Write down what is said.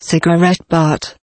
cigarette butt.